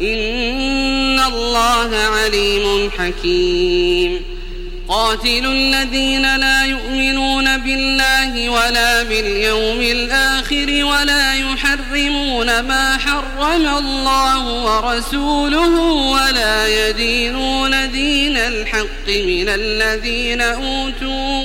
إن الله عليم حكيم. قاتلوا الذين لا يؤمنون بالله ولا باليوم الآخر ولا يحرمون ما حرم الله ورسوله ولا يدينون دين الحق من الذين أوتوا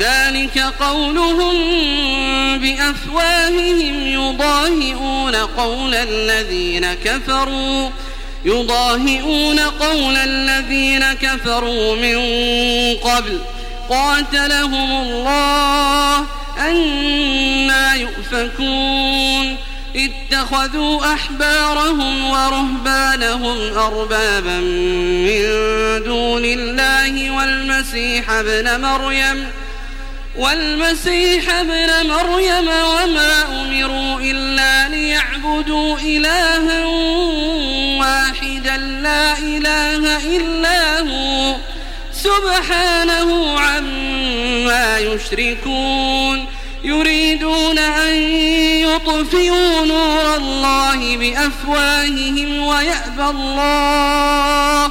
ذلك قولهم بأفواههم يضاهئون قول الذين كفروا يضاهئون قول الذين كفروا من قبل. قاتلهم الله أنا يؤفكون. اتخذوا أحبارهم ورهبانهم أربابا من دون الله والمسيح ابن مريم. والمسيح ابن مريم وما أمروا إلا ليعبدوا إلها واحدا لا إله إلا هو سبحانه عما يشركون يريدون أن يطفئوا نور الله بأفواههم ويأبى الله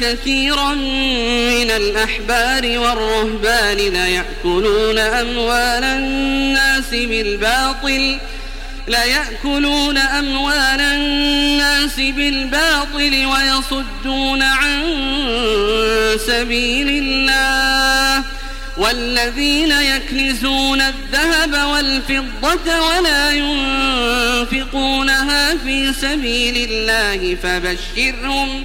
كثيرا من الأحبار والرهبان ليأكلون أموال الناس بالباطل ليأكلون أموال الناس بالباطل ويصدون عن سبيل الله. والذين يكنزون الذهب والفضة ولا ينفقونها في سبيل الله فبشرهم فبشرهم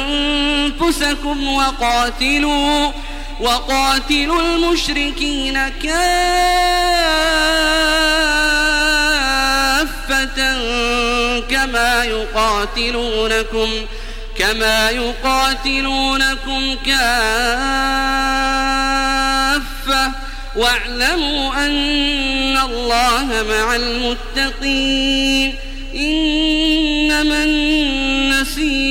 أنفسكم وقاتلوا وقاتلوا المشركين كافة كما يقاتلونكم كما يقاتلونكم كافة. واعلموا أن الله مع المتقين. إنما النسيء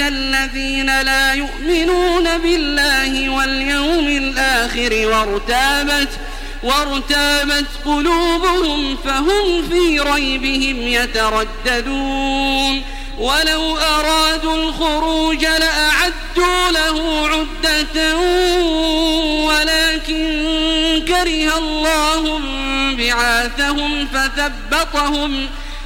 الذين لا يؤمنون بالله واليوم الآخر وارتابت وارتابت قلوبهم فهم في ريبهم يترددون. ولو أرادوا الخروج لأعدوا له عدة ولكن كره الله بعاثهم فثبطهم فثبطهم